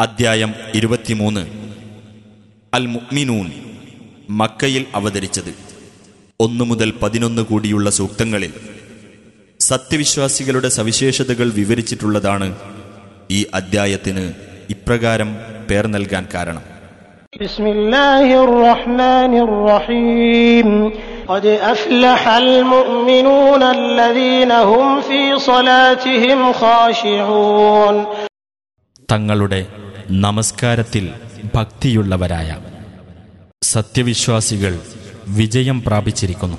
അദ്ധ്യായം ഇരുപത്തിമൂന്ന് അൽ മുഅ്മിനൂൻ മക്കയിൽ അവതരിച്ചത് ഒന്നു മുതൽ പതിനൊന്ന് കൂടിയുള്ള സൂക്തങ്ങളിൽ സത്യവിശ്വാസികളുടെ സവിശേഷതകൾ വിവരിച്ചിട്ടുള്ളതാണ് ഈ അദ്ധ്യായത്തിന് ഇപ്രകാരം പേർ നൽകാൻ കാരണം بسم الله الرحمن الرحيم قد أفلح المؤمنون الذين هم في صلاتهم خاشعون തങ്ങളുടെ നമസ്കാരത്തിൽ ഭക്തിയുള്ളവരായ സത്യവിശ്വാസികൾ വിജയം പ്രാപിച്ചിരിക്കുന്നു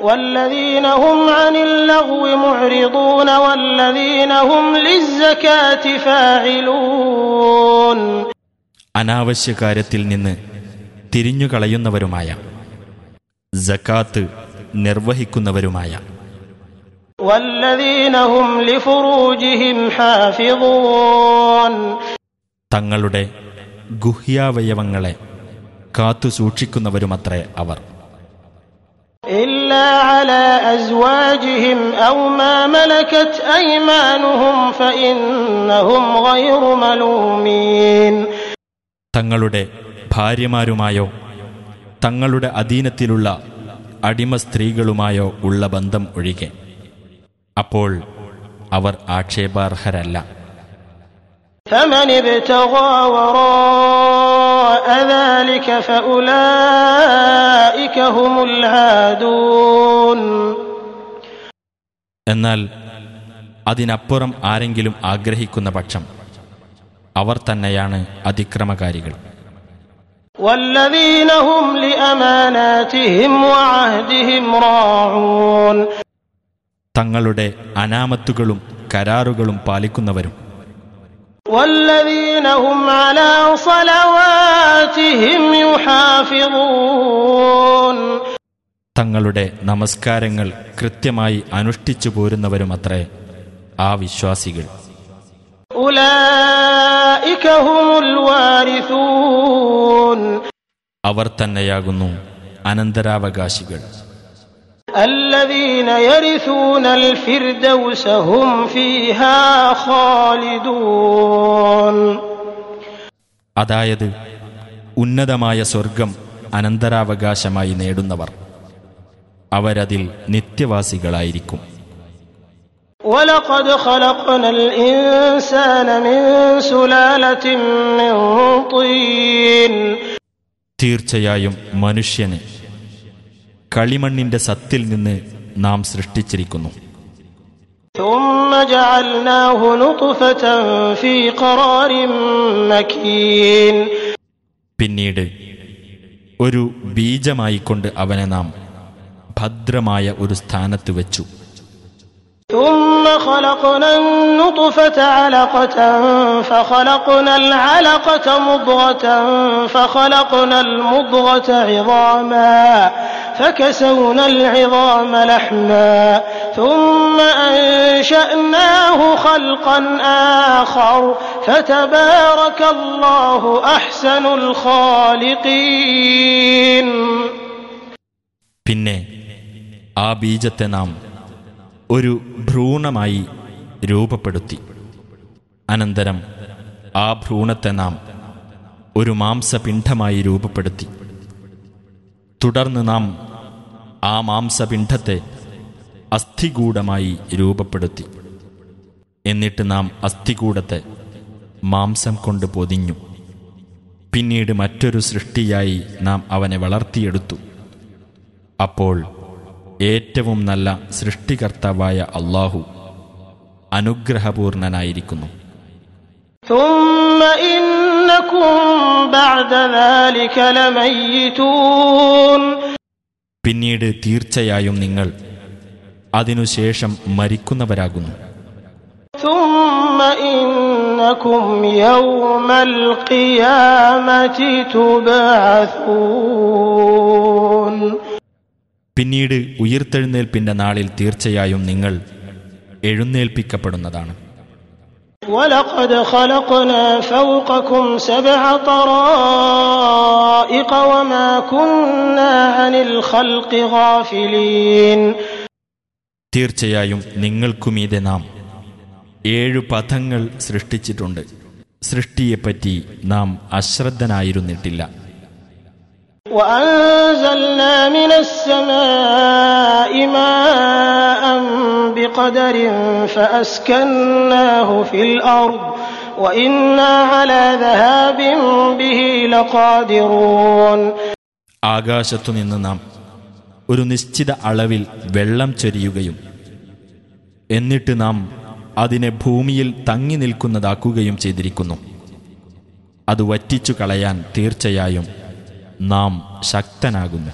والذين هم عن اللغو معرضون والذين هم للزكاة فاعلون അനാവശ്യ കാര്യത്തിൽ നിന്ന് തിരിഞ്ഞുകളയുന്നവരുമായ ജക്കാത്ത് നിർവഹിക്കുന്നവരുമായ والذين هم لفروجهم حافظون തങ്ങളുടെ ഗുഹ്യാവയവങ്ങളെ കാത്തുസൂക്ഷിക്കുന്നവരുമത്രേ അവർ. തങ്ങളുടെ ഭാര്യമാരുമായോ തങ്ങളുടെ അധീനത്തിലുള്ള അടിമ സ്ത്രീകളുമായോ ഉള്ള ബന്ധം ഒഴികെ. അപ്പോൾ അവർ ആക്ഷേപാർഹരല്ല. فمن ابتغى وراء ذلك فأولئك هم العادون എന്നാൽ അതിനപ്പുറം ആരെങ്കിലും ആഗ്രഹിക്കുന്ന പക്ഷം അവർ തന്നെയാണ് അതിക്രമകാരികൾ والذين هم لأماناتهم وعهدهم راعون തങ്ങളുടെ അനാമത്തുകളും കരാറുകളും പാലിക്കുന്നവരും والذين هم على صلواتهم يحافظون തങ്ങളുടെ നമസ്കാരങ്ങൾ കൃത്യമായി അനുഷ്ഠിച്ചു പോരുന്നവരുമത്രേ ആ വിശ്വാസികൾ أولئك هم الوارثون അവർ തന്നെയാകുന്നു അനന്തരാവകാശികൾ الذين يرثون الفردوس هم فيها خالدون അതായത് ഉന്നതമായ സ്വർഗം അനന്തരാവകാശമായി നേടുന്നവർ അവരതിൽ നിത്യവാസികളായിരിക്കും ولقد خلقنا الإنسان من سلالة من طين തീർച്ചയായും മനുഷ്യന് കളിമണ്ണിന്റെ സത്തിൽ നിന്ന് നാം സൃഷ്ടിച്ചിരിക്കുന്നു. പിന്നീട് ഒരു ബീജമായിക്കൊണ്ട് അവനെ നാം ഭദ്രമായ ഒരു സ്ഥാനത്ത് വെച്ചു. ثم خلقنا النطفة علقة فخلقنا العلقة مضغة فخلقنا المضغة عظاما فكسونا العظام لحما ثم أنشأناه خلقا آخر فتبارك الله أحسن الخالقين പിന്നെ ആ ബീജത്തെ നാം ഒരു ഭ്രൂണമായി രൂപപ്പെടുത്തി. അനന്തരം ആ ഭ്രൂണത്തെ നാം ഒരു മാംസപിണ്ഡമായി രൂപപ്പെടുത്തി. തുടർന്ന് നാം ആ മാംസപിണ്ഡത്തെ അസ്ഥികൂടമായി രൂപപ്പെടുത്തി. എന്നിട്ട് നാം അസ്ഥികൂടത്തെ മാംസം കൊണ്ട് പൊതിഞ്ഞു. പിന്നീട് മറ്റൊരു സൃഷ്ടിയായി നാം അവനെ വളർത്തിയെടുത്തു. അപ്പോൾ ഏറ്റവും നല്ല സൃഷ്ടികർത്താവായ അള്ളാഹു അനുഗ്രഹപൂർണനായിരിക്കുന്നു. പിന്നീട് തീർച്ചയായും നിങ്ങൾ അതിനുശേഷം മരിക്കുന്നവരാകുന്നു ും. പിന്നീട് ഉയിർത്തെഴുന്നേൽപ്പിന്റെ നാളിൽ തീർച്ചയായും നിങ്ങൾ എഴുന്നേൽപ്പിക്കപ്പെടുന്നതാണ് ولقد خلقنا فوقكم سبع طرائق وما كنا عن الخلق غافلين തീർച്ചയായും നിങ്ങൾക്കുമീതെ നാം ഏഴു പഥങ്ങൾ സൃഷ്ടിച്ചിട്ടുണ്ട് സൃഷ്ടിയെപ്പറ്റി നാം അശ്രദ്ധനായിരുന്നിട്ടില്ല وأنزلنا من السماء ماء بقدر فأسكناه في الأرض وإنا على ذهاب به لقادرون ആകാശത്തുനിന്ന് നാം ഒരു നിശ്ചിത അളവിൽ വെള്ളം ചൊരിയുകയും എന്നിട്ട് നാം അതിനെ ഭൂമിയിൽ തങ്ങി നിൽക്കുന്നതാക്കുകയും ചെയ്തിരിക്കുന്നു അത് വറ്റിച്ചു കളയാൻ തീർച്ചയായും നാം ശക്തനാകുന്നു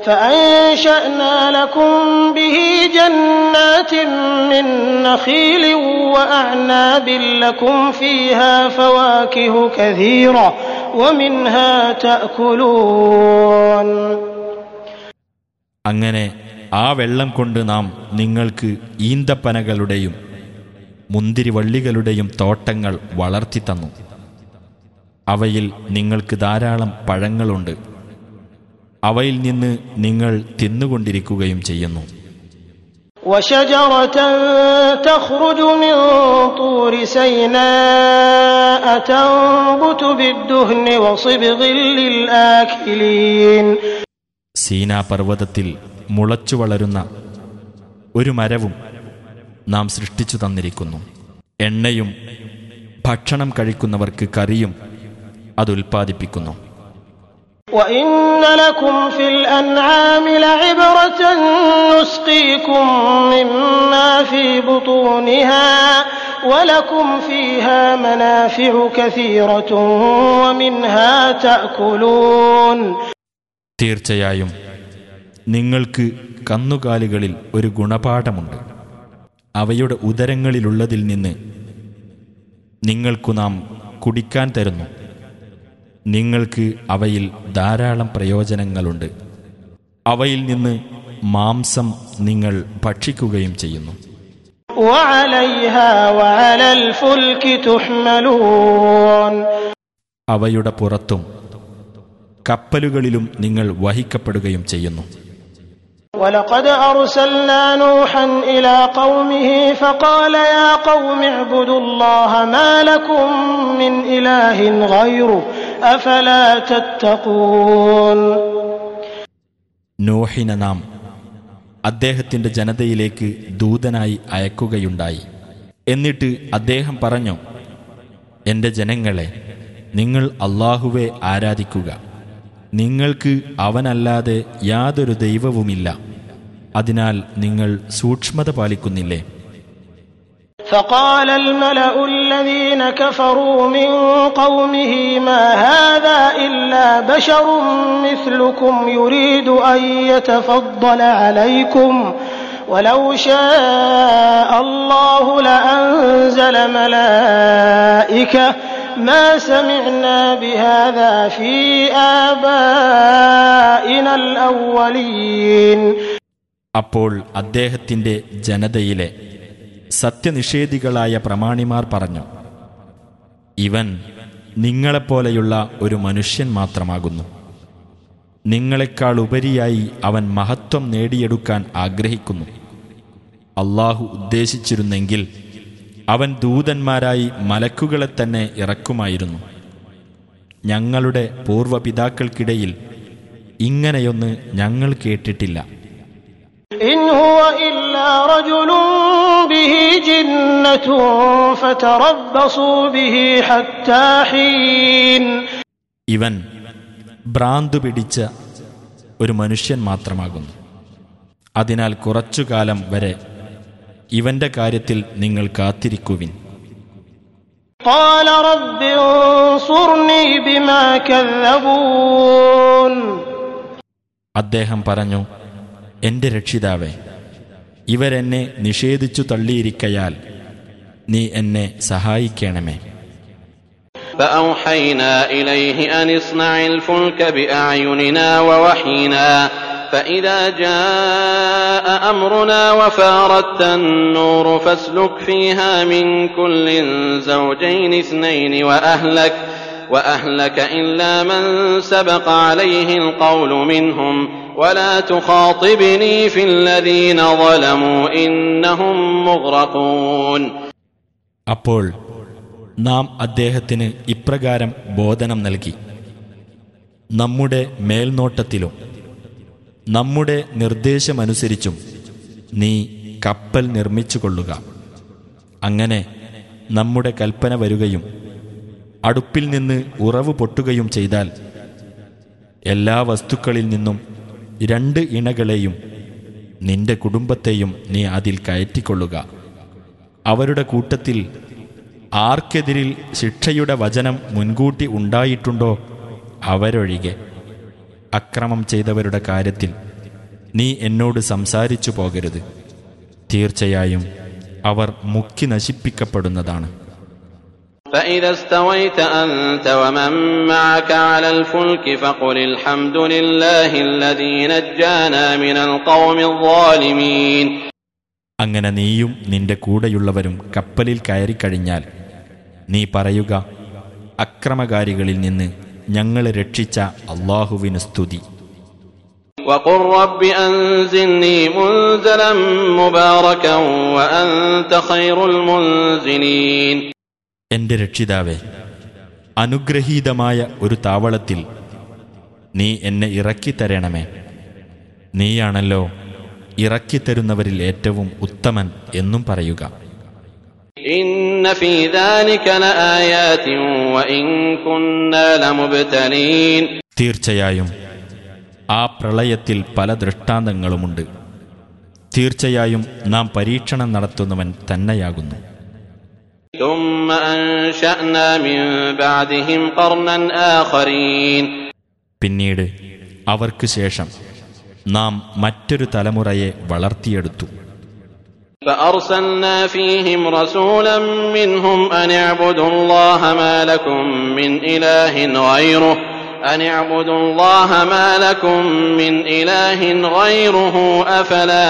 فأنشأنا لكم به جنات من نخيل وأعناب لكم فيها فواكه كثيرة ومنها تأكلون അങ്ങനെ ആ വെള്ളം കൊണ്ട് നാം നിങ്ങൾക്ക് ഈന്തപ്പനകളുടെയും മുന്തിരിവള്ളികളുടെയും തോട്ടങ്ങൾ വളർത്തിത്തന്നു അവയിൽ നിങ്ങൾക്ക് ധാരാളം പഴങ്ങളുണ്ട്. അവയിൽ നിന്ന് നിങ്ങൾ തിന്നുകൊണ്ടിരിക്കുകയും ചെയ്യുന്നു. സീനാ പർവതത്തിൽ മുളച്ചു വളരുന്ന ഒരു മരവും നാം സൃഷ്ടിച്ചു തന്നിരിക്കുന്നു. എണ്ണയും ഭക്ഷണം കഴിക്കുന്നവർക്ക് കറിയും അത് ഉൽപ്പാദിപ്പിക്കുന്നു. തീർച്ചയായും നിങ്ങൾക്ക് കന്നുകാലികളിൽ ഒരു ഗുണപാഠമുണ്ട്. അവയുടെ ഉദരങ്ങളിലുള്ളതിൽ നിന്ന് നിങ്ങൾക്കു നാം കുടിക്കാൻ തരുന്നു. നിങ്ങൾക്ക് അവയിൽ ധാരാളം പ്രയോജനങ്ങളുണ്ട്. അവയിൽ നിന്ന് മാംസം നിങ്ങൾ ഭക്ഷിക്കുകയും ചെയ്യുന്നു. അവയുടെ പുറത്തും കപ്പലുകളിലും നിങ്ങൾ വഹിക്കപ്പെടുകയും ചെയ്യുന്നു. ولقد أرسلنا نوحا إلى قومه فقال يا قوم اعبدوا الله ما لكم من إله غيره أفلا تتقون നോഹിനെ നാം അദ്ദേഹത്തിന്റെ ജനതയിലേക്ക് ദൂതനായി അയക്കുകയുണ്ടായി എന്നിട്ട് അദ്ദേഹം പറഞ്ഞു എന്റെ ജനങ്ങളെ നിങ്ങൾ അള്ളാഹുവെ ആരാധിക്കുക നിങ്ങൾക്ക് അവനല്ലാതെ യാതൊരു ദൈവവുമില്ല അതിനാൽ നിങ്ങൾ സൂക്ഷ്മത പാലിക്കുന്നില്ലേ فقال الملأ الذين كفروا من قومه ما هذا إلا بشر مثلكم يريد أن يتفضل عليكم ولو شاء الله لأنزل ملائكة ما سمعنا بهذا في آبائنا الأولين അപ്പോൾ അദ്ദേഹത്തിന്റെ ജനതയിലെ സത്യനിഷേധികളായ പ്രമാണിമാർ പറഞ്ഞു ഇവൻ നിങ്ങളെപ്പോലെയുള്ള ഒരു മനുഷ്യൻ മാത്രമാകുന്നു നിങ്ങളെക്കാൾ ഉപരിയായി അവൻ മഹത്വം നേടിയെടുക്കാൻ ആഗ്രഹിക്കുന്നു അള്ളാഹു ഉദ്ദേശിച്ചിരുന്നെങ്കിൽ അവൻ ദൂതന്മാരായി മലക്കുകളെ തന്നെ ഇറക്കുമായിരുന്നു. ഞങ്ങളുടെ പൂർവപിതാക്കൾക്കിടയിൽ ഇങ്ങനെയൊന്ന് ഞങ്ങൾ കേട്ടിട്ടില്ല. ഇവൻ ഭ്രാന്തു പിടിച്ച ഒരു മനുഷ്യൻ മാത്രമാകുന്നു. അതിനാൽ കുറച്ചുകാലം വരെ ഇവന്റെ കാര്യത്തിൽ നിങ്ങൾ കാത്തിരിക്കുവിൻ قال رب انصرني بما كذبون അദ്ദേഹം പറഞ്ഞു എന്റെ രക്ഷിതാവേ ഇവരെന്നെ നിഷേധിച്ചു തള്ളിയിരിക്കയാൽ നീ എന്നെ സഹായിക്കണമേ فأوحينا إليه أن اصنع الفلك بأعيننا ووحينا فإذا جاء أمرنا وفارت النور فاسلك فيها من كل زوجين اثنين وأهلك وأهلك إلا من سبق عليه القول منهم ولا تخاطبني في الذين ظلموا إنهم مغرقون അപ്പോൾ നാം അദ്ദേഹത്തിന് ഇപ്രകാരം ബോധനം നൽകി നമ്മുടെ മേൽനോട്ടത്തിലും നമ്മുടെ നിർദ്ദേശമനുസരിച്ചും നീ കപ്പൽ നിർമ്മിച്ചു കൊള്ളുക അങ്ങനെ നമ്മുടെ കൽപ്പന വരുകയും അടുപ്പിൽ നിന്ന് ഉറവ് പൊട്ടുകയും ചെയ്താൽ എല്ലാ വസ്തുക്കളിൽ നിന്നും രണ്ട് ഇണകളെയും നിന്റെ കുടുംബത്തെയും നീ അതിൽ കയറ്റിക്കൊള്ളുക. അവരുടെ കൂട്ടത്തിൽ ആർക്കെതിരിൽ ശിക്ഷയുടെ വചനം മുൻകൂട്ടി ഉണ്ടായിട്ടുണ്ടോ? അവരൊഴികെ. അക്രമം ചെയ്തവരുടെ കാര്യത്തിൽ നീ എന്നോട് സംസാരിച്ചു പോകരുത് തീർച്ചയായും അവർ മുക്കി നശിപ്പിക്കപ്പെടുന്നതാണ് فإذا استويت أنت ومن معك على الفلك فقل الحمد لله الذي نجانا من القوم الظالمين അങ്ങനെ നീയും നിന്റെ കൂടെയുള്ളവരും കപ്പലിൽ കയറിക്കഴിഞ്ഞാൽ നീ പറയുക അക്രമകാരികളിൽ നിന്ന് ഞങ്ങളെ രക്ഷിച്ച അള്ളാഹുവിന് സ്തുതി وقل رب أنزلني منزلا مباركا وأنت خير المنزلين എന്റെ രക്ഷിതാവേ അനുഗ്രഹീതമായ ഒരു താവളത്തിൽ നീ എന്നെ ഇറക്കിത്തരണമേ നീയാണല്ലോ ഇറക്കിത്തരുന്നവരിൽ ഏറ്റവും ഉത്തമൻ എന്നും പറയുക إن في ذلك لآيات وإن كنا لمبتلين തീർച്ചയായും ആ പ്രളയത്തിൽ പല ദൃഷ്ടാന്തങ്ങളുമുണ്ട് തീർച്ചയായും നാം പരീക്ഷണം നടത്തുന്നവൻ തന്നെയാകുന്നു ثم أنشأنا من بعدهم قرنا آخرين പിന്നീട് അവർക്ക് ശേഷം നാം മറ്റൊരു തലമുറയെ വളർത്തിയെടുത്തു فأرسلنا فيهم رسولا منهم أن اعبدوا الله ما لكم من إله غيره أن اعبدوا الله ما لكم من إله غيره أفلا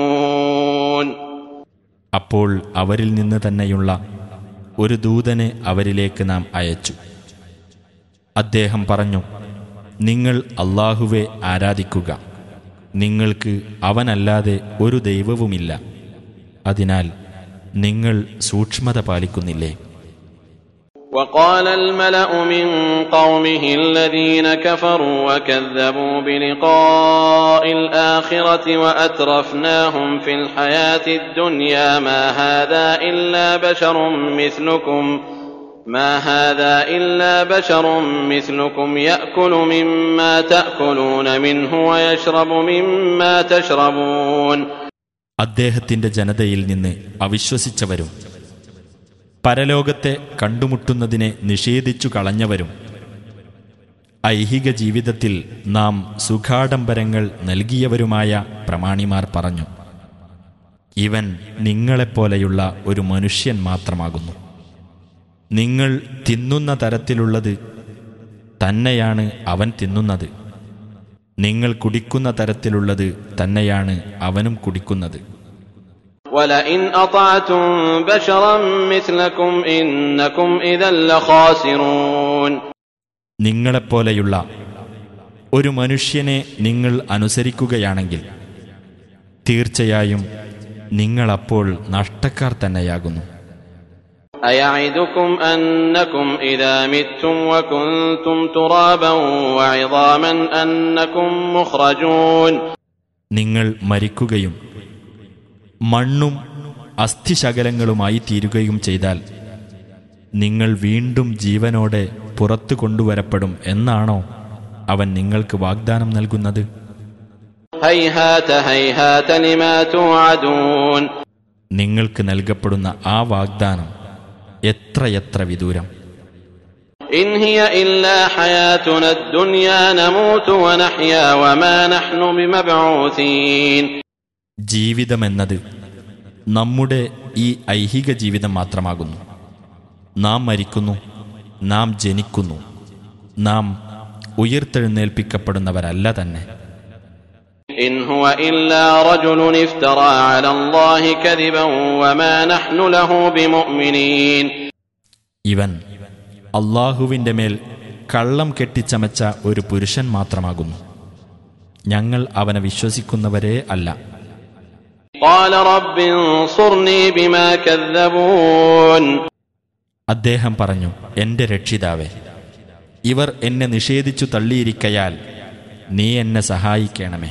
تتقون അപ്പോൾ അവരിൽ നിന്ന് തന്നെയുള്ള ഒരു ദൂതനെ അവരിലേക്ക് നാം അയച്ചു അദ്ദേഹം പറഞ്ഞു നിങ്ങൾ അള്ളാഹുവെ ആരാധിക്കുക നിങ്ങൾക്ക് അവനല്ലാതെ ഒരു ദൈവവുമില്ല അതിനാൽ നിങ്ങൾ സൂക്ഷ്മത പാലിക്കുന്നില്ലേ وقال الملأ من قومه الذين كفروا وكذبوا بلقاء الآخرة وأترفناهم في الحياة الدنيا ما هذا إلا بشر مثلكم ما هذا إلا بشر مثلكم يأكل مما تأكلون منه ويشرب مما تشربون അദ്ദേഹത്തിന്റെ ജനതയിൽ നിന്ന് അവിശ്വസിച്ചവരും പരലോകത്തെ കണ്ടുമുട്ടുന്നതിനെ നിഷേധിച്ചു കളഞ്ഞവരും ഐഹിക ജീവിതത്തിൽ നാം സുഖാഡംബരങ്ങൾ നൽകിയവരുമായ പ്രമാണിമാർ പറഞ്ഞു ഇവൻ നിങ്ങളെപ്പോലെയുള്ള ഒരു മനുഷ്യൻ മാത്രമാകുന്നു നിങ്ങൾ തിന്നുന്ന തരത്തിലുള്ളത് തന്നെയാണ് അവൻ തിന്നുന്നത്. നിങ്ങൾ കുടിക്കുന്ന തരത്തിലുള്ളത് തന്നെയാണ് അവനും കുടിക്കുന്നത്. നിങ്ങളെപ്പോലെയുള്ള ഒരു മനുഷ്യനെ നിങ്ങൾ അനുസരിക്കുകയാണെങ്കിൽ തീർച്ചയായും നിങ്ങളപ്പോൾ നഷ്ടക്കാർ തന്നെയാകുന്നു. أيعدكم أنكم إذا متم وكنتم ترابا وعظاما أنكم مخرجون നിങ്ങൾ മരിക്കുകയും മണ്ണും അസ്ഥിശകലങ്ങളുമായി തീരുകയും ചെയ്താൽ നിങ്ങൾ വീണ്ടും ജീവനോടെ പുറത്തു കൊണ്ടുവരപ്പെടും എന്നാണോ അവൻ നിങ്ങൾക്ക് വാഗ്ദാനം നൽകുന്നത് هيهات هيهات لما توعدون നിങ്ങൾക്ക് നൽകപ്പെടുന്ന ആ വാഗ്ദാനം എത്രയെത്ര വിദൂരം. ജീവിതമെന്നത് നമ്മുടെ ഈ ഐഹിക ജീവിതം മാത്രമാകുന്നു. നാം മരിക്കുന്നു നാം ജനിക്കുന്നു നാം ഉയർത്തെഴുന്നേൽപ്പിക്കപ്പെടുന്നവരല്ല തന്നെ. إن هو إلا رجل افترى على الله كذبا وما نحن له بمؤمنين ഇവൻ അള്ളാഹുവിൻ്റെ മേൽ കള്ളം കെട്ടിച്ചമച്ച ഒരു പുരുഷൻ മാത്രമാകുന്നു ഞങ്ങൾ അവനെ വിശ്വസിക്കുന്നവരേ അല്ല قال رب انصرني بما كذبون അദ്ദേഹം പറഞ്ഞു എൻ്റെ രക്ഷിതാവേ ഇവർ എന്നെ നിഷേധിച്ചു തള്ളിയിരിക്കയാൽ നീ എന്നെ സഹായിക്കണമേ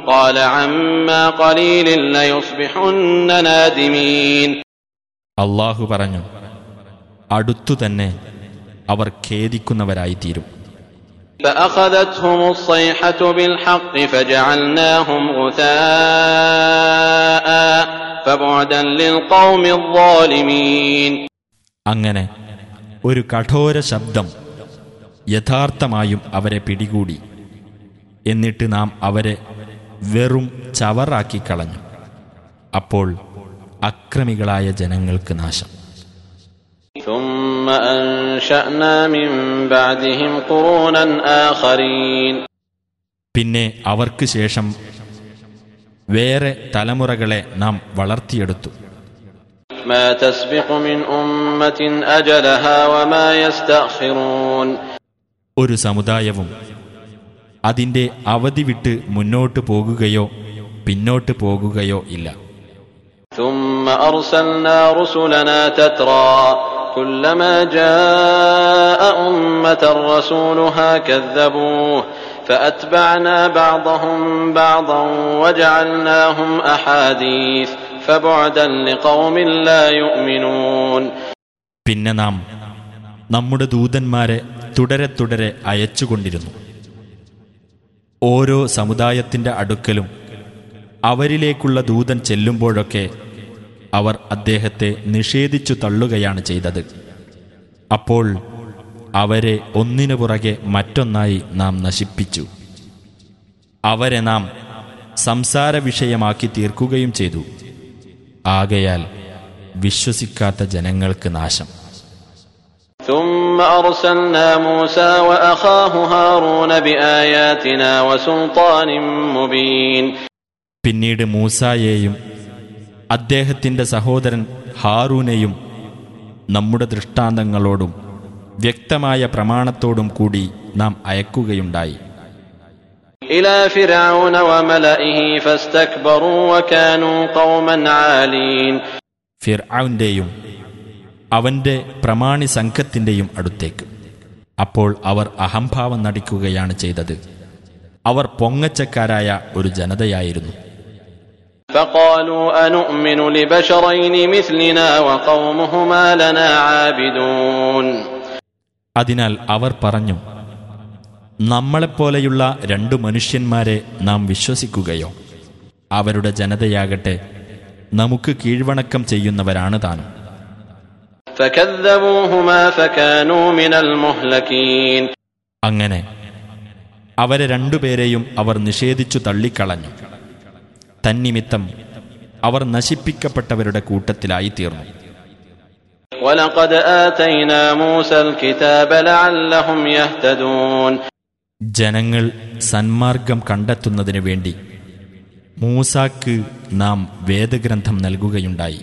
قال عما قليل ليصبحن نادمين അള്ളാഹു പറഞ്ഞു അടുത്തു തന്നെ അവർ ഖേദിക്കുന്നവരായിത്തീരും فأخذتهم الصيحة بالحق فجعلناهم غثاء فبعدا للقوم الظالمين അങ്ങനെ ഒരു കഠോര ശബ്ദം യഥാർത്ഥമായും അവരെ പിടികൂടി എന്നിട്ട് നാം അവരെ വെറും ചവറാക്കി കളഞ്ഞു. അപ്പോൾ അക്രമികളായ ജനങ്ങൾക്ക് നാശം. പിന്നെ അവർക്ക് ശേഷം വേറെ തലമുറകളെ നാം വളർത്തിയെടുത്തു. ഒരു സമുദായവും അതിൻ്റെ അവധി വിട്ട് മുന്നോട്ട് പോകുകയോ പിന്നോട്ട് പോകുകയോ ഇല്ല ثم أرسلنا رسلنا تترى كلما جاء أمة رسولها كذبوه فأتبعنا بعضهم بعضا وجعلناهم أحاديث فبعدا لقوم لا يؤمنون പിന്നെ നാം നമ്മുടെ ദൂതന്മാരെ തുടരെ തുടരെ അയച്ചുകൊണ്ടിരുന്നു ഓരോ സമുദായത്തിന്റെ അടുക്കലും അവരിലേക്കുള്ള ദൂതൻ ചെല്ലുമ്പോഴൊക്കെ അവർ അദ്ദേഹത്തെ നിഷേധിച്ചു തള്ളുകയാണ് ചെയ്തത്. അപ്പോൾ അവരെ ഒന്നിനു പുറകെ മറ്റൊന്നായി നാം നശിപ്പിച്ചു. അവരെ നാം സംസാര വിഷയമാക്കി തീർക്കുകയും ചെയ്തു. ആകയാൽ വിശ്വസിക്കാത്ത ജനങ്ങൾക്ക് നാശം. ثم أرسلنا موسى وأخاه هارون بآياتنا وسلطان مبين പിന്നീട് മൂസായെയും അദ്ദേഹത്തിന്റെ സഹോദരൻ ഹാറൂനെയും നമ്മുടെ ദൃഷ്ടാന്തങ്ങളോടും വ്യക്തമായ പ്രമാണത്തോടും കൂടി നാം അയക്കുകയുണ്ടായി إلى فرعون وملئه فاستكبروا وكانوا قوما عالين ഫിർഔന്റെയും അവന്റെ പ്രമാണി സംഘത്തിന്റെയും അടുത്തേക്ക്. അപ്പോൾ അവർ അഹംഭാവം നടിക്കുകയാണ് ചെയ്തത്. അവർ പൊങ്ങച്ചക്കാരായ ഒരു ജനതയായിരുന്നു. അതിനാൽ അവർ പറഞ്ഞു നമ്മളെപ്പോലെയുള്ള രണ്ടു മനുഷ്യന്മാരെ നാം വിശ്വസിക്കുകയോ? അവരുടെ ജനതയാകട്ടെ നമുക്ക് കീഴ്വണക്കം ചെയ്യുന്നവരാണ് താനും. അങ്ങനെ അവരെ രണ്ടുപേരെയും അവർ നിഷേധിച്ചു തള്ളിക്കളഞ്ഞു. തന്നിമിത്തം അവർ നശിപ്പിക്കപ്പെട്ടവരുടെ കൂട്ടത്തിലായി തീർന്നു. ജനങ്ങൾ സന്മാർഗം കണ്ടെത്തുന്നതിനു വേണ്ടി മൂസാക്ക് നാം വേദഗ്രന്ഥം നൽകുകയുണ്ടായി.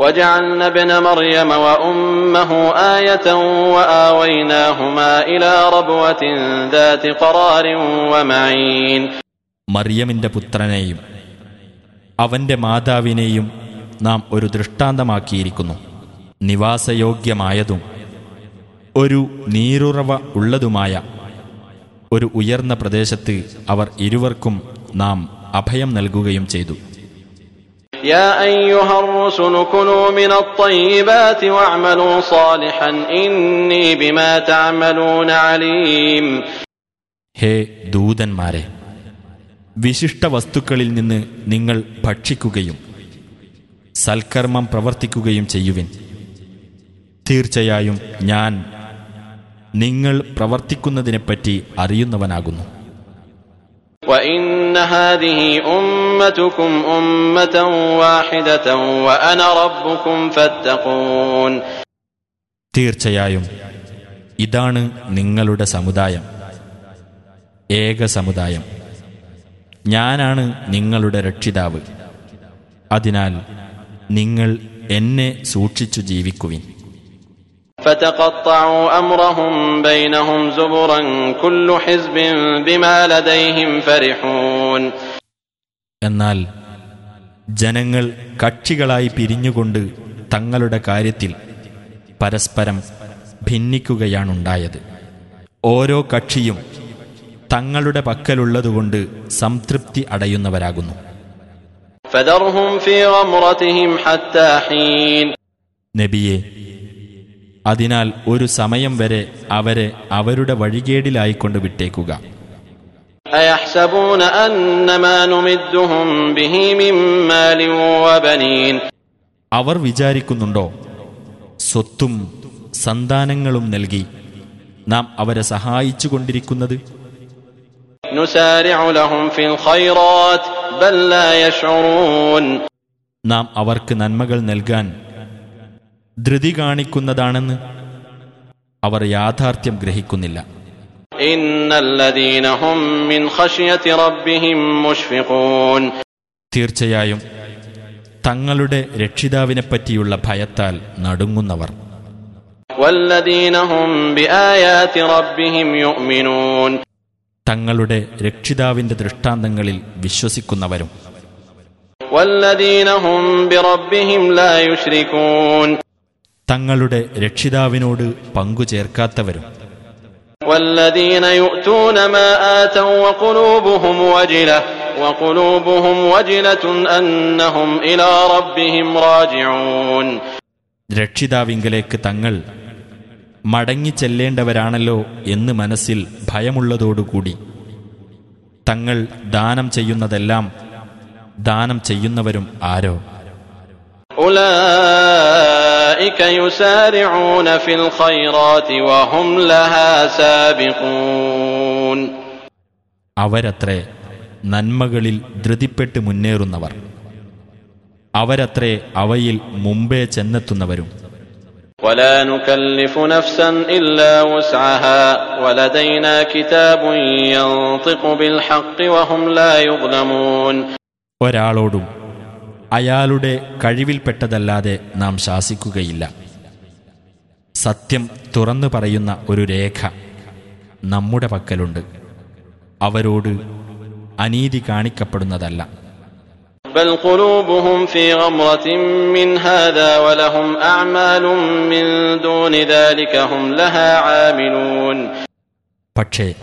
وجعلنا ابن مريم وأمه آية وآويناهما إلى ربوة ذات قرار ومعين മറിയമിന്റെ പുത്രനെയും അവന്റെ മാതാവിനെയും നാം ഒരു ദൃഷ്ടാന്തമാക്കിയിരിക്കുന്നു നിവാസയോഗ്യമായതും ഒരു നീരുറവ ഉള്ളതുമായ ഒരു ഉയർന്ന പ്രദേശത്ത് അവർ ഇരുവർക്കും നാം അഭയം നൽകുകയും ചെയ്തു يا أيها الرسل كلوا من الطيبات واعملوا صالحا إني بما تعملون عليم ഹേ ദൂതന്മാരെ വിശിഷ്ട വസ്തുക്കളിൽ നിന്ന് നിങ്ങൾ ഭക്ഷിക്കുകയും സൽക്കർമ്മം പ്രവർത്തിക്കുകയും ചെയ്യുവിൻ തീർച്ചയായും ഞാൻ നിങ്ങൾ പ്രവർത്തിക്കുന്നതിനെപ്പറ്റി അറിയുന്നവനാകുന്നു وإن هذه أمتكم أمة واحدة وأنا ربكم فاتقون തീർച്ചയായും ഇതാണ് നിങ്ങളുടെ സമുദായം ഏക സമുദായം ഞാനാണ് നിങ്ങളുടെ രക്ഷിതാവ് അതിനാൽ നിങ്ങൾ എന്നെ സൂക്ഷിച്ചു ജീവിക്കുവിൻ فتقطعوا أمرهم بينهم زبرا كل حزب بما لديهم فرحون എന്നാൽ ജനങ്ങൾ കക്ഷികളായി പിരിഞ്ഞുകൊണ്ട് തങ്ങളുടെ കാര്യത്തിൽ പരസ്പരം ഭിന്നിക്കുകയാണുണ്ടായത് ഓരോ കക്ഷിയും തങ്ങളുടെ പക്കലുള്ളതുകൊണ്ട് സംതൃപ്തി അടയുന്നവരാകുന്നു فذرهم في غمرتهم حتى حين നബിയെ അതിനാൽ ഒരു സമയം വരെ അവരെ അവരുടെ വഴികേടിലായിക്കൊണ്ട് വിട്ടേക്കുക. അവർ വിചാരിക്കുന്നുണ്ടോ? സ്വത്തും സന്താനങ്ങളും നൽകി നാം അവരെ സഹായിച്ചു കൊണ്ടിരിക്കുന്നത് നാം അവർക്ക് നന്മകൾ നൽകാൻ ധൃതി കാണിക്കുന്നതാണെന്ന് അവർ യാഥാർത്ഥ്യം ഗ്രഹിക്കുന്നില്ല. തീർച്ചയായും തങ്ങളുടെ രക്ഷിതാവിനെ പറ്റിയുള്ള ഭയത്താൽ നടുങ്ങുന്നവർ. തങ്ങളുടെ രക്ഷിതാവിന്റെ ദൃഷ്ടാന്തങ്ങളിൽ വിശ്വസിക്കുന്നവരും. തങ്ങളുടെ രക്ഷിതാവിനോട് പങ്കുചേർക്കാത്തവരും والذين يؤتون ما آتوا وقلوبهم وجلة وقلوبهم وجلة أنهم إلى ربهم راجعون രക്ഷിതാവിങ്കലേക്ക് തങ്ങൾ മടങ്ങിച്ചെല്ലേണ്ടവരാണല്ലോ എന്ന് മനസ്സിൽ ഭയമുള്ളതോടുകൂടി തങ്ങൾ ദാനം ചെയ്യുന്നതെല്ലാം ദാനം ചെയ്യുന്നവരും ആരോ أولئك يسارعون في الخيرات وهم لها سابقون അവരത്രേ നന്മകളിൽ ധൃതിപ്പെട്ട് മുന്നേറുന്നവർ അവരത്രേ അവയിൽ മുമ്പേ ചെന്നെത്തുന്നവരും ولا نكلف نفسا إلا وسعها ولدينا كتاب ينطق بالحق وهم لا يظلمون ഒരാളോടും അയാളുടെ കഴിവിൽപ്പെട്ടതല്ലാതെ നാം ശാസിക്കുകയില്ല. സത്യം തുറന്നു പറയുന്ന ഒരു രേഖ നമ്മുടെ പക്കലുണ്ട്. അവരോട് അനീതി കാണിക്കപ്പെടുന്നതല്ല. പക്ഷേ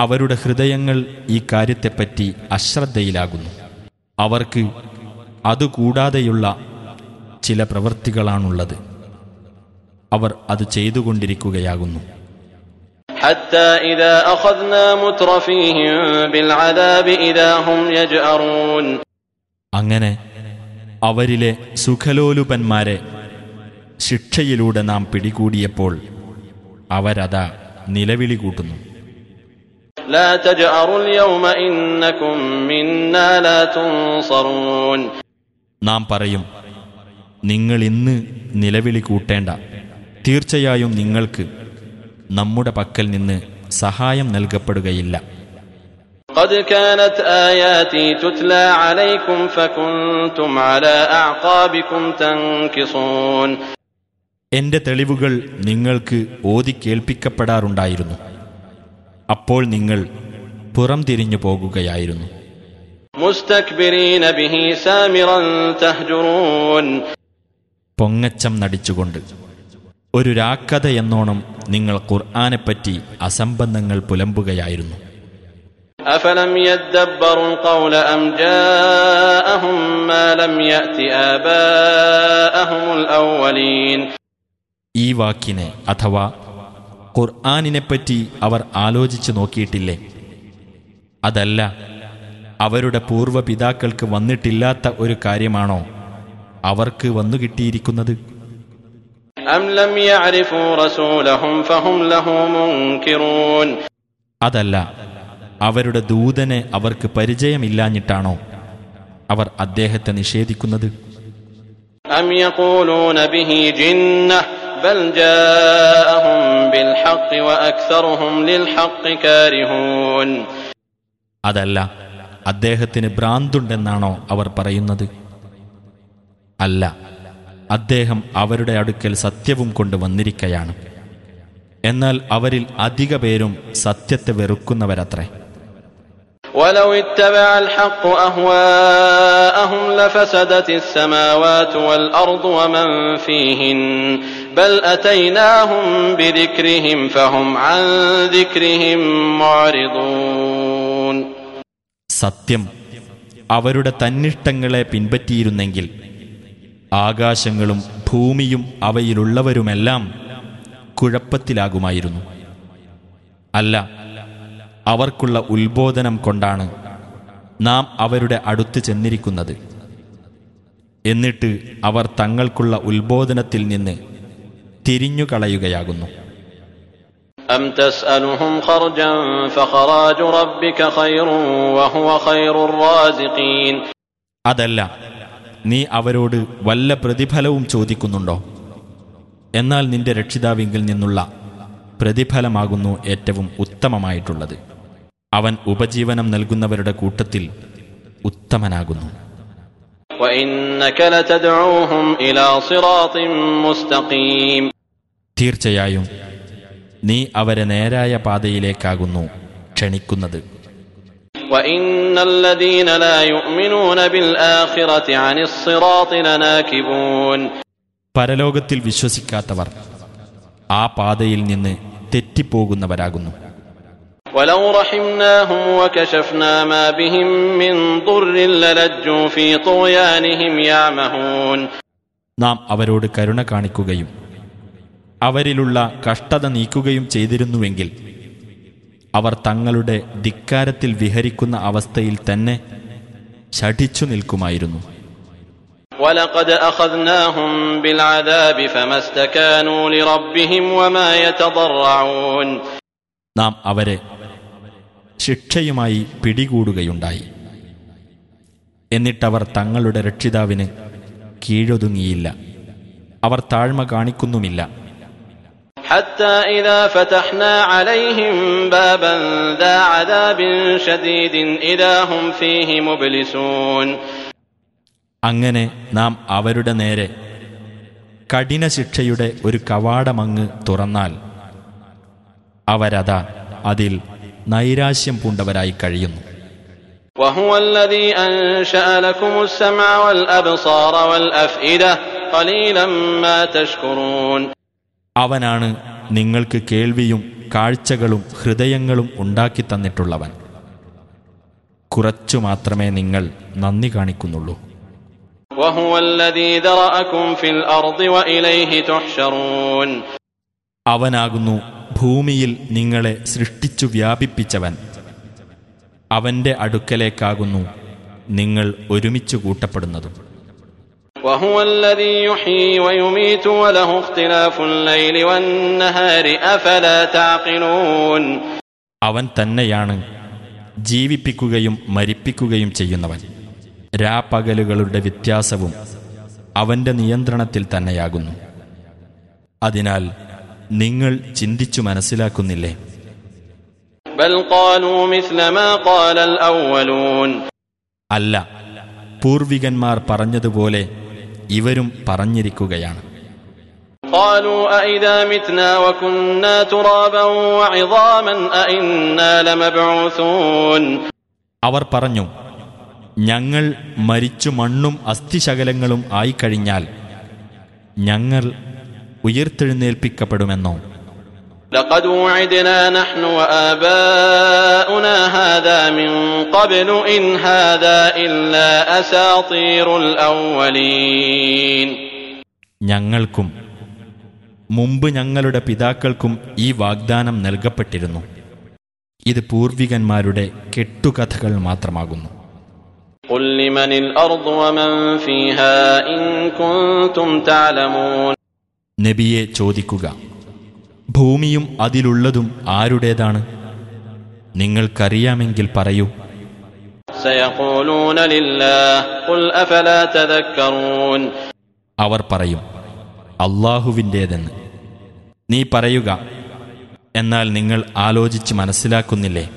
അവരുടെ ഹൃദയങ്ങൾ ഈ കാര്യത്തെപ്പറ്റി അശ്രദ്ധയിലാകുന്നു. അവർക്ക് അതുകൂടാതെയുള്ള ചില പ്രവൃത്തികളാണുള്ളത് അവർ അത് ചെയ്തുകൊണ്ടിരിക്കുകയാകുന്നു حتى إذا أخذنا مترفيهم بالعذاب إذا هم يجأرون അങ്ങനെ അവരിലെ സുഖലോലുപന്മാരെ ശിക്ഷയിലൂടെ നാം പിടികൂടിയപ്പോൾ അവരതാ നിലവിളി കൂട്ടുന്നു لا تجأروا اليوم إنكم منا لا تنصرون നാം പറയും നിങ്ങൾ ഇന്ന് നിലവിളി കൂട്ടേണ്ട തീർച്ചയായും നിങ്ങൾക്ക് നമ്മുടെ പക്കൽ നിന്ന് സഹായം നൽകപ്പെടുകയില്ല قد كانت آياتي تتلى عليكم فكنتم على أعقابكم تنكصون എന്റെ തെളിവുകൾ നിങ്ങൾക്ക് ഓതി കേൾപ്പിക്കപ്പെടാറുണ്ടായിരുന്നു അപ്പോൾ നിങ്ങൾ പുറം തിരിഞ്ഞു പോകുകയായിരുന്നു പൊങ്ങച്ചം നടിച്ചുകൊണ്ട് ഒരു രാക്കഥ എന്നോണം നിങ്ങൾ ഖുർആനെപ്പറ്റി അസംബന്ധങ്ങൾ പുലമ്പുകയായിരുന്നു أفلم يدبروا القول أم جاءهم ما لم يأت آباءهم الأولين ഈ വാക്കിനെ അഥവാ ഖുർആാനിനെപ്പറ്റി അവർ ആലോചിച്ചു നോക്കിയിട്ടില്ലേ അതല്ല അവരുടെ പൂർവ പിതാക്കൾക്ക് വന്നിട്ടില്ലാത്ത ഒരു കാര്യമാണോ അവർക്ക് വന്നു കിട്ടിയിരിക്കുന്നത് അതല്ല അവരുടെ ദൂതനെ അവർക്ക് പരിചയമില്ലാഞ്ഞിട്ടാണോ അവർ അദ്ദേഹത്തെ നിഷേധിക്കുന്നത്? അതല്ല അദ്ദേഹത്തിന് ഭ്രാന്തുണ്ടെന്നാണോ അവർ പറയുന്നത് അല്ല അദ്ദേഹം അവരുടെ അടുക്കൽ സത്യവും കൊണ്ട് വന്നിരിക്കയാണ് എന്നാൽ അവരിൽ അധിക പേരും സത്യത്തെ വെറുക്കുന്നവരത്രേ ولو اتبع الحق أهواءهم لفسدت السماوات والأرض ومن فيهن بل أتيناهم بذكرهم فهم عن ذكرهم معرضون സത്യം അവരുടെ തന്നിഷ്ടങ്ങളെ പിൻപറ്റിയിരുന്നെങ്കിൽ ആകാശങ്ങളും ഭൂമിയും അവയിലുള്ളവരുമെല്ലാം കുഴപ്പത്തിലാകുമായിരുന്നു. അല്ല അവർക്കുള്ള ഉത്ബോധനം കൊണ്ടാണ് നാം അവരുടെ അടുത്ത് ചെന്നിരിക്കുന്നത്. എന്നിട്ട് അവർ തങ്ങൾക്കുള്ള ഉത്ബോധനത്തിൽ നിന്ന് തിരിഞ്ഞുകളയുകയാകുന്നു. أم تسألهم خرجا فخراج ربك خير وهو خير الرازقين അതല്ല നീ അവരോട് വല്ല പ്രതിഫലവും ചോദിക്കുന്നുണ്ടോ എന്നാൽ നിന്റെ രക്ഷിതാവിങ്കിൽ നിന്നുള്ള പ്രതിഫലമാകുന്നു ഏറ്റവും ഉത്തമമായിട്ടുള്ളത് അവൻ ഉപജീവനം നൽകുന്നവരുടെ കൂട്ടത്തിൽ ഉത്തമനാകുന്നു وإنك لتدعوهم إلى صراط مستقيم തീർച്ചയായും നീ അവരെ നേരായ പാതയിലേക്കാകുന്നു ക്ഷണിക്കുന്നത് وإن الذين لا يؤمنون بالآخرة عن الصراط لناكبون പരലോകത്തിൽ വിശ്വസിക്കാത്തവർ ആ പാതയിൽ നിന്ന് തെറ്റിപ്പോകുന്നവരാകുന്നു ولو رحمناهم وكشفنا ما بهم من ضر للجوا في طغيانهم يعمهون നാം അവരോട് കരുണ കാണിക്കുകയും അവരിലുള്ള കഷ്ടത നീക്കുകയും ചെയ്തിരുന്നുവെങ്കിൽ അവർ തങ്ങളുടെ ധിക്കാരത്തിൽ വിഹരിക്കുന്ന അവസ്ഥയിൽ തന്നെ ശഠിച്ചു നിൽക്കുമായിരുന്നു. നാം അവരെ ശിക്ഷയുമായി പിടികൂടുകയുണ്ടായി. എന്നിട്ടവർ തങ്ങളുടെ രക്ഷിതാവിന് കീഴൊതുങ്ങിയില്ല. അവർ താഴ്മ കാണിക്കുന്നുമില്ല. حتى إذا فتحنا عليهم بابا ذا عذاب شديد إذا هم فيه مبلسون അങ്ങനെ നാം അവരുടെ നേരെ കഠിന ശിക്ഷയുടെ ഒരു കവാടമങ്ങ് തുറന്നാൽ അവരതാ അതിൽ നൈരാശ്യം പൂണ്ടവരായി കഴിയുന്നു وهو الذي أنشأ لكم السمع والأبصار والأفئدة قليلا ما تشكرون അവനാണ് നിങ്ങൾക്ക് കേൾവിയും കാഴ്ചകളും ഹൃദയങ്ങളും ഉണ്ടാക്കി തന്നിട്ടുള്ളവൻ. കുറച്ചു മാത്രമേ നിങ്ങൾ നന്ദി കാണിക്കുന്നുള്ളൂ. അവനാകുന്നു ഭൂമിയിൽ നിങ്ങളെ സൃഷ്ടിച്ചു വ്യാപിപ്പിച്ചവൻ. അവന്റെ അടുക്കലേക്കാകുന്നു നിങ്ങൾ ഒരുമിച്ച് കൂട്ടപ്പെടുന്നതും. وهو الذي يحيي ويميت وله اختلاف الليل والنهار أفلا تعقلون അവൻ തന്നെയാണ് ജീവിപ്പിക്കുകയും മരിപ്പിക്കുകയും ചെയ്യുന്നവൻ രാപ്പകലുകളുടെ വ്യത്യാസവും അവന്റെ നിയന്ത്രണത്തിൽ തന്നെയാകുന്നു അതിനാൽ നിങ്ങൾ ചിന്തിച്ചു മനസ്സിലാക്കുന്നില്ലേ بل قالوا مثل ما قال الأولون അല്ല പൂർവികന്മാർ പറഞ്ഞതുപോലെ ഇവരും പറഞ്ഞിരിക്കുകയാണ്. അവർ പറഞ്ഞു ഞങ്ങൾ മരിച്ചു മണ്ണും അസ്ഥിശകലങ്ങളും ആയിക്കഴിഞ്ഞാൽ ഞങ്ങൾ ഉയർത്തെഴുന്നേൽപ്പിക്കപ്പെടുമെന്നോ? لقد وعدنا نحن وآباؤنا هذا من قبل إن هذا إلا أساطير الأولين ഞങ്ങൾക്കും മുമ്പ് ഞങ്ങളുടെ പിതാക്കൾക്കും ഈ വാഗ്ദാനം നൽകപ്പെട്ടിരുന്നു ഇത് പൂർവികന്മാരുടെ കെട്ടുകഥകൾ മാത്രമാകുന്നു قل لمن الأرض ومن فيها إن كنتم تعلمون നബിയെ ചോദിക്കുക ഭൂമിയും അതിലുള്ളതും ആരുടേതാണ്? നിങ്ങൾക്കറിയാമെങ്കിൽ പറയൂ. അവർ പറയും അള്ളാഹുവിന്റെതെന്ന്. നീ പറയുക എന്നാൽ നിങ്ങൾ ആലോചിച്ച് മനസ്സിലാക്കുന്നില്ലേ?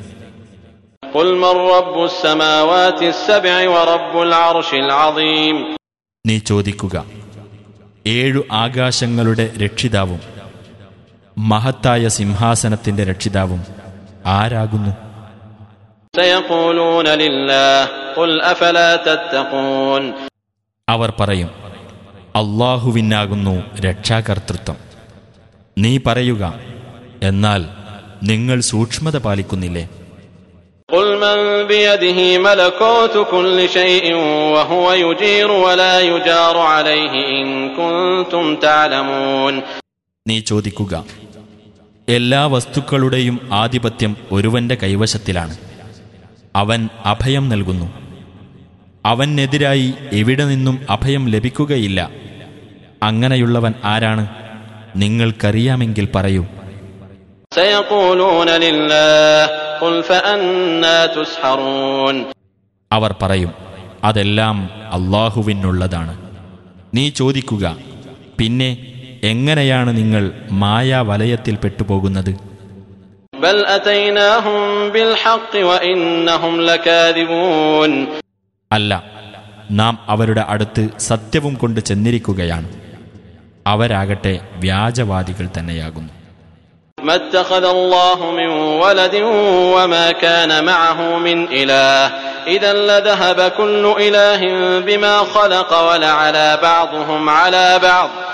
നീ ചോദിക്കുക ഏഴു ആകാശങ്ങളുടെ രക്ഷിതാവും മഹത്തായ സിംഹാസനത്തിന്റെ രക്ഷിതാവും ആരാകുന്നു? അവർ പറയും അള്ളാഹുവിനാകുന്നു രക്ഷാകർത്തൃത്വം നീ പറയുക എന്നാൽ നിങ്ങൾ സൂക്ഷ്മത പാലിക്കുന്നില്ലേ? നീ ചോദിക്കുക എല്ലാ വസ്തുക്കളുടെയും ആധിപത്യം ഒരുവന്റെ കൈവശത്തിലാണ്. അവൻ അഭയം നൽകുന്നു. അവനെതിരായി എവിടെ നിന്നും അഭയം ലഭിക്കുകയില്ല. അങ്ങനെയുള്ളവൻ ആരാണ്? നിങ്ങൾക്കറിയാമെങ്കിൽ പറയൂ. അവർ പറയും അതെല്ലാം അള്ളാഹുവിനുള്ളതാണ് നീ ചോദിക്കുക പിന്നെ എങ്ങനെയാണ് നിങ്ങൾ മായാ വലയത്തിൽ പെട്ടുപോകുന്നത്? അല്ല നാം അവരുടെ അടുത്ത് സത്യവും കൊണ്ട് ചെന്നിരിക്കുകയാണ്. അവരാകട്ടെ വ്യാജവാദികൾ തന്നെയാകുന്നു. അള്ളാഹു കുല്ലു ബിമാ ഖലഖ ബഅദുഹും അലാ ബഅദ്.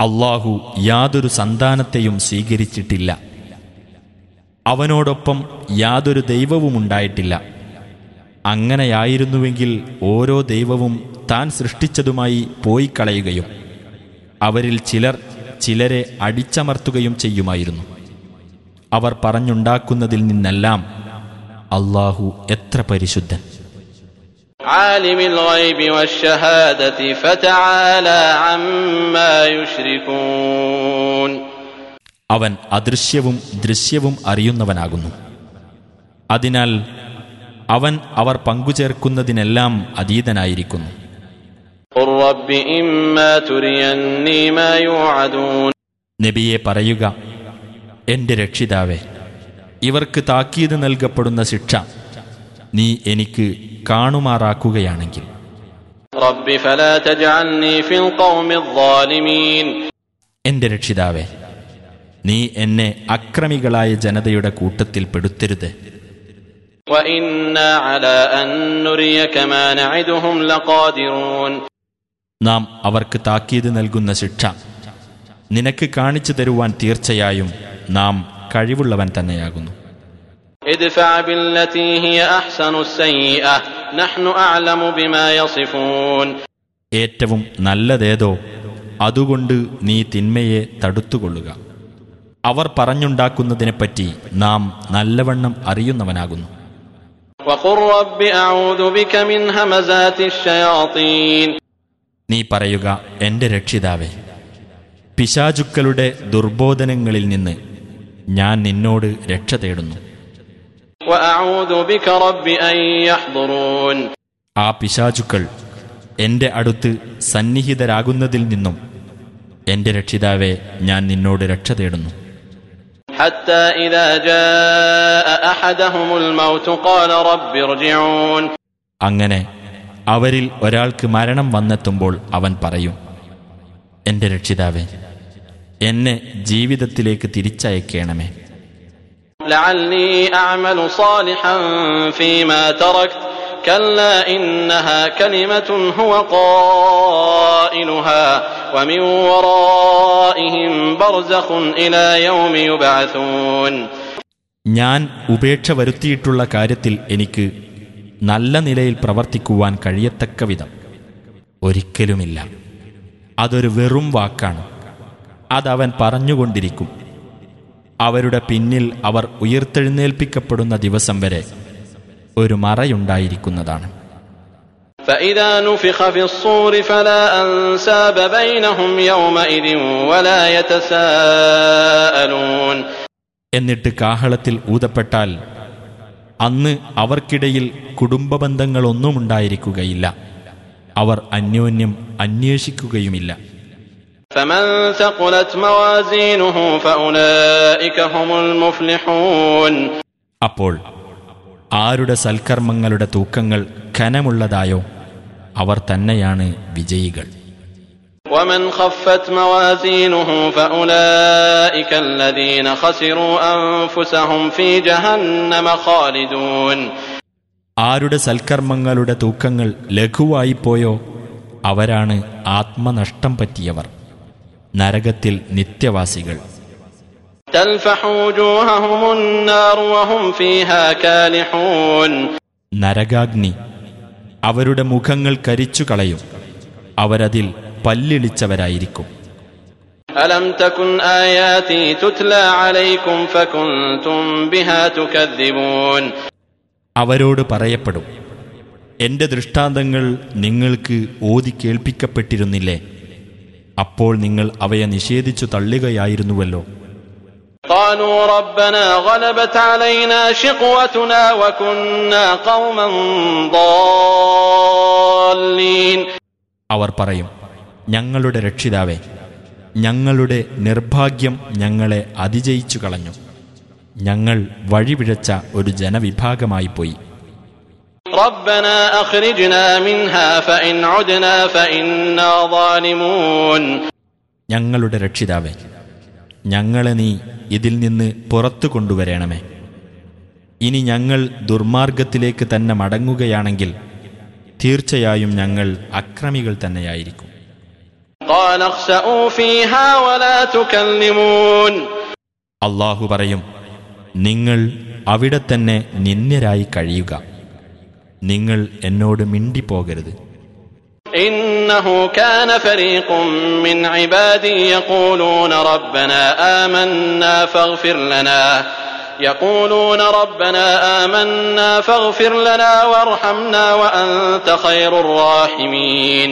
അള്ളാഹു യാതൊരു സന്താനത്തെയും സ്വീകരിച്ചിട്ടില്ല. അവനോടൊപ്പം യാതൊരു ദൈവവുമുണ്ടായിട്ടില്ല അങ്ങനെയായിരുന്നുവെങ്കിൽ ഓരോ ദൈവവും താൻ സൃഷ്ടിച്ചതുമായി പോയിക്കളയുകയും അവരിൽ ചിലർ ചിലരെ അടിച്ചമർത്തുകയും ചെയ്യുമായിരുന്നു. അവർ പറഞ്ഞുണ്ടാക്കുന്നതിൽ നിന്നെല്ലാം അള്ളാഹു എത്ര പരിശുദ്ധൻ. عالم الغيب والشهادة فتعالى عما يشركون അവൻ അദൃശ്യവും ദൃശ്യവും അറിയുന്നവനാകുന്നു അതിനാൽ അവൻ അവർ പങ്കുചേർക്കുന്നതിനെല്ലാം അതീതനായിരിക്കുന്നു قل رب إما تريني ما يوعدون നബിയെ പറയുക എന്റെ രക്ഷിതാവേ ഇവർക്ക് താക്കീത് നൽകപ്പെടുന്ന ശിക്ഷ നീ എനിക്ക് കാണുമാറാക്കുകയാണെങ്കിൽ. എന്റെ രക്ഷിതാവേ നീ എന്നെ അക്രമികളായ ജനതയുടെ കൂട്ടത്തിൽ പെടുത്തരുത്. നാം അവർക്ക് താക്കീത് നൽകുന്ന ശിക്ഷ നിനക്ക് കാണിച്ചു തരുവാൻ തീർച്ചയായും നാം കഴിവുള്ളവൻ തന്നെയാകുന്നു. ادفع بالتي هي أحسن السيئة نحن أعلم بما يصفون ഏറ്റവും നല്ലതേതോ അതുകൊണ്ട് നീ തിന്മയെ തടുത്തുകൊള്ളുക അവർ പറഞ്ഞുണ്ടാക്കുന്നതിനെപ്പറ്റി നാം നല്ലവണ്ണം അറിയുന്നവനാകുന്നു وقل رب أعوذ بك من همزات الشياطين നീ പറയുക എന്റെ രക്ഷിതാവേ പിശാചുക്കളുടെ ദുർബോധനങ്ങളിൽ നിന്ന് ഞാൻ നിന്നോട് രക്ഷ തേടുന്നു ആ പിശാചുക്കൾ എന്റെ അടുത്ത് സന്നിഹിതരാകുന്നതിൽ നിന്നും എന്റെ രക്ഷിതാവെ ഞാൻ നിന്നോട് രക്ഷ തേടുന്നു. അങ്ങനെ അവരിൽ ഒരാൾക്ക് മരണം വന്നെത്തുമ്പോൾ അവൻ പറയും എന്റെ രക്ഷിതാവെ എന്നെ ജീവിതത്തിലേക്ക് തിരിച്ചയക്കണമേ. لعلي أعمل صالحا فيما تركت كلا إنها كلمة هو قائلها ومن ورائهم برزخ إلى يوم يبعثون ഞാൻ ഉപേക്ഷ വരുത്തിയിട്ടുള്ള കാര്യത്തിൽ എനിക്ക് നല്ല നിലയിൽ പ്രവർത്തിക്കുവാൻ കഴിയത്തക്ക വിധം ഒരിക്കലുമില്ല അതൊരു വെറും വാക്കാണ് അതവൻ പറഞ്ഞുകൊണ്ടിരിക്കും അവരുടെ പിന്നിൽ അവർ ഉയർത്തെഴുന്നേൽപ്പിക്കപ്പെടുന്ന ദിവസം വരെ ഒരു മറയുണ്ടായിരിക്കുന്നതാണ്. എന്നിട്ട് കാഹളത്തിൽ ഊതപ്പെട്ടാൽ അന്ന് അവർക്കിടയിൽ കുടുംബബന്ധങ്ങളൊന്നുമുണ്ടായിരിക്കുകയില്ല അവർ അന്യോന്യം അന്വേഷിക്കുകയുമില്ല. فمن ثقلت موازينه فأولئك هم المفلحون അപ്പോൾ ആരുടെ സൽക്കർമ്മങ്ങളുടെ തൂക്കങ്ങൾ ഖനമുള്ളതായോ അവർ തന്നെയാണ് വിജയികൾ ومن خفت موازينه فأولئك الذين خسروا أنفسهم في جهنم خالدون ആരുടെ സൽക്കർമ്മങ്ങളുടെ തൂക്കങ്ങൾ ലഘുവായിപ്പോയോ അവരാണ് ആത്മനഷ്ടം പറ്റിയവർ നരകത്തിൽ നിത്യവാസികൾ. നരകാഗ്നി അവരുടെ മുഖങ്ങൾ കരിച്ചു കളയും. അവരതിൽ പല്ലിളിച്ചവരായിരിക്കും. അലം തകുൻ ആയാതി തുത്ല അലൈക്കും ബിഹാ അവരോട് പറയപ്പെടും എന്റെ ദൃഷ്ടാന്തങ്ങൾ നിങ്ങൾക്ക് ഓതി കേൾപ്പിക്കപ്പെട്ടിരുന്നില്ലേ? അപ്പോൾ നിങ്ങൾ അവയെ നിഷേധിച്ചു തള്ളുകയായിരുന്നുവല്ലോ. അവർ പറയും ഞങ്ങളുടെ രക്ഷിതാവേ ഞങ്ങളുടെ നിർഭാഗ്യം ഞങ്ങളെ അതിജയിച്ചു കളഞ്ഞു. ഞങ്ങൾ വഴിപിഴച്ച ഒരു ജനവിഭാഗമായി പോയി ربنا أخرجنا منها فإن عدنا فإنا ظالمون ഞങ്ങളുടെ രക്ഷിതാവേ ഞങ്ങളെ നീ ഇതിൽ നിന്ന് പുറത്തു കൊണ്ടുവരണമേ ഇനി ഞങ്ങൾ ദുർമാർഗത്തിലേക്ക് തന്നെ മടങ്ങുകയാണെങ്കിൽ തീർച്ചയായും ഞങ്ങൾ അക്രമികൾ തന്നെയായിരിക്കും قال اخسأوا فيها ولا تكلمون അള്ളാഹു പറയും നിങ്ങൾ അവിടെ തന്നെ നിന്ദ്യരായി കഴിയുക നിങ്ങൾ എന്നോട് മിണ്ടിപ്പോകരുത് إنه كان فريق من عبادي يقولون ربنا آمنا فاغفر لنا يقولون ربنا آمنا فاغفر لنا وارحمنا وأنت خير الراحمين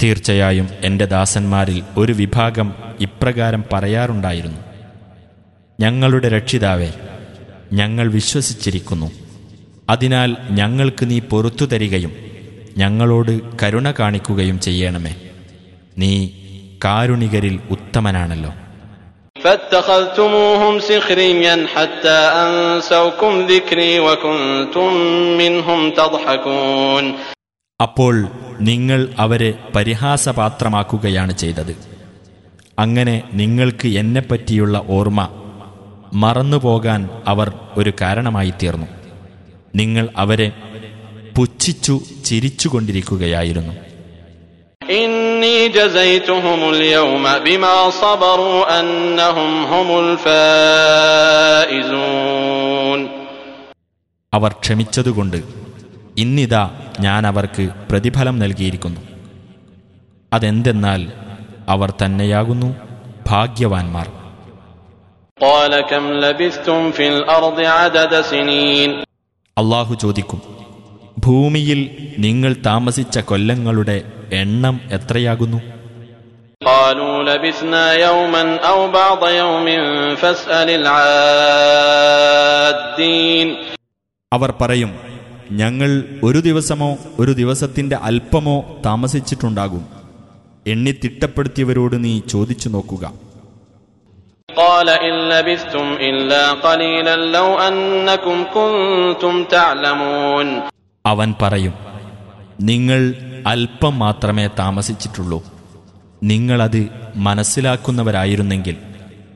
തീർച്ചയായും എൻ്റെ ദാസന്മാരിൽ ഒരു വിഭാഗം ഇപ്രകാരം പറയാറുണ്ടായിരുന്നു ഞങ്ങളുടെ രക്ഷിതാവേ ഞങ്ങൾ വിശ്വസിച്ചിരിക്കുന്നു അതിനാൽ ഞങ്ങൾക്ക് നീ പൊറത്തു തരികയും ഞങ്ങളോട് കരുണ കാണിക്കുകയും ചെയ്യണമേ. നീ കാരുണികരിൽ ഉത്തമനാണല്ലോ. അപ്പോൾ നിങ്ങൾ അവരെ പരിഹാസപാത്രമാക്കുകയാണ് ചെയ്തത്. അങ്ങനെ നിങ്ങൾക്ക് എന്നെപ്പറ്റിയുള്ള ഓർമ്മ മറന്നുപോകാൻ അവർ ഒരു കാരണമായി തീർന്നു നിങ്ങൾ അവരെ പുച്ഛിച്ചു ചിരിച്ചുകൊണ്ടിരിക്കുകയായിരുന്നു إني جزيتهم اليوم بما صبروا أنهم هم الفائزون അവർ ക്ഷമിച്ചതുകൊണ്ട് ഇന്നിതാ ഞാൻ അവർക്ക് പ്രതിഫലം നൽകിയിരിക്കുന്നു അതെന്തെന്നാൽ അവർ തന്നെയാകുന്നു ഭാഗ്യവാന്മാർ قال كم لبثتم في الأرض عدد سنين അള്ളാഹു ചോദിക്കും ഭൂമിയിൽ നിങ്ങൾ താമസിച്ച കൊല്ലങ്ങളുടെ എണ്ണം എത്രയാകുന്നു? അവർ പറയും ഞങ്ങൾ ഒരു ദിവസമോ ഒരു ദിവസത്തിന്റെ അല്പമോ താമസിച്ചിട്ടുണ്ടാകും. എണ്ണി തിട്ടപ്പെടുത്തിയവരോട് നീ ചോദിച്ചു നോക്കുക. قال إن لبثتم إلا قليلا لو أنكم كنتم تعلمون അവൻ പറയും നിങ്ങൾ അല്പം മാത്രമേ താമസിച്ചിട്ടുള്ളൂ നിങ്ങളത് മനസ്സിലാക്കുന്നവരായിരുന്നെങ്കിൽ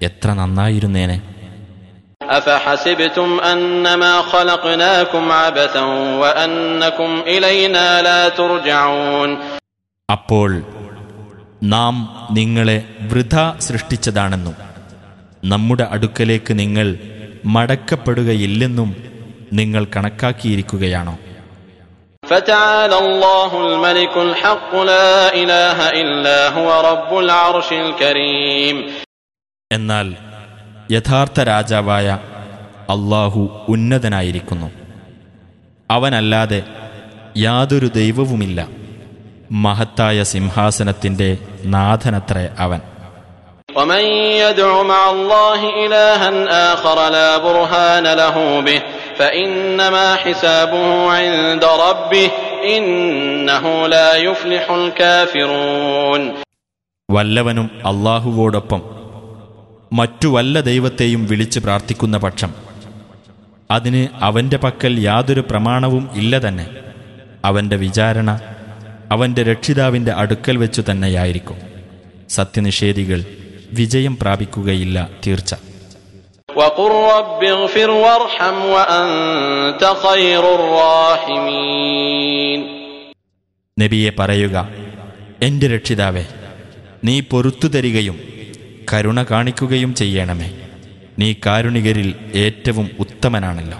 എത്ര നന്നായിരുന്നേനെ أفحسبتم أنما خلقناكم عبثا وأنكم إلينا لا ترجعون അപ്പോൾ നാം നിങ്ങളെ വൃഥ സൃഷ്ടിച്ചതാണെന്നും നമ്മുടെ അടുക്കലേക്ക് നിങ്ങൾ മടക്കപ്പെടുകയില്ലെന്നും നിങ്ങൾ കണക്കാക്കിയിരിക്കുകയാണോ? എന്നാൽ യഥാർത്ഥ രാജാവായ അള്ളാഹു ഉന്നതനായിരിക്കുന്നു. അവനല്ലാതെ യാതൊരു ദൈവവുമില്ല. മഹത്തായ സിംഹാസനത്തിന്റെ നാഥനത്രേ അവൻ. ومن يدع مع الله إلها آخر لا برهان له به فإنما حسابه عند ربه إنه لا يفلح الكافرون വല്ലവനും അള്ളാഹുവോടൊപ്പം മറ്റു വല്ല ദൈവത്തെയും വിളിച്ച് പ്രാർത്ഥിക്കുന്ന പക്ഷം അതിന് അവന്റെ പക്കൽ യാതൊരു പ്രമാണവും ഇല്ല തന്നെ അവന്റെ വിചാരണ അവന്റെ രക്ഷിതാവിന്റെ അടുക്കൽ വെച്ചു തന്നെയായിരിക്കും സത്യനിഷേധികൾ വിജയം പ്രാപിക്കുകയില്ല തീർച്ച. നബിയെ പറയുക എന്റെ രക്ഷിതാവേ നീ പൊറത്തു തരികയും കരുണ കാണിക്കുകയും ചെയ്യണമേ. നീ കാരുണികരിൽ ഏറ്റവും ഉത്തമനാണല്ലോ.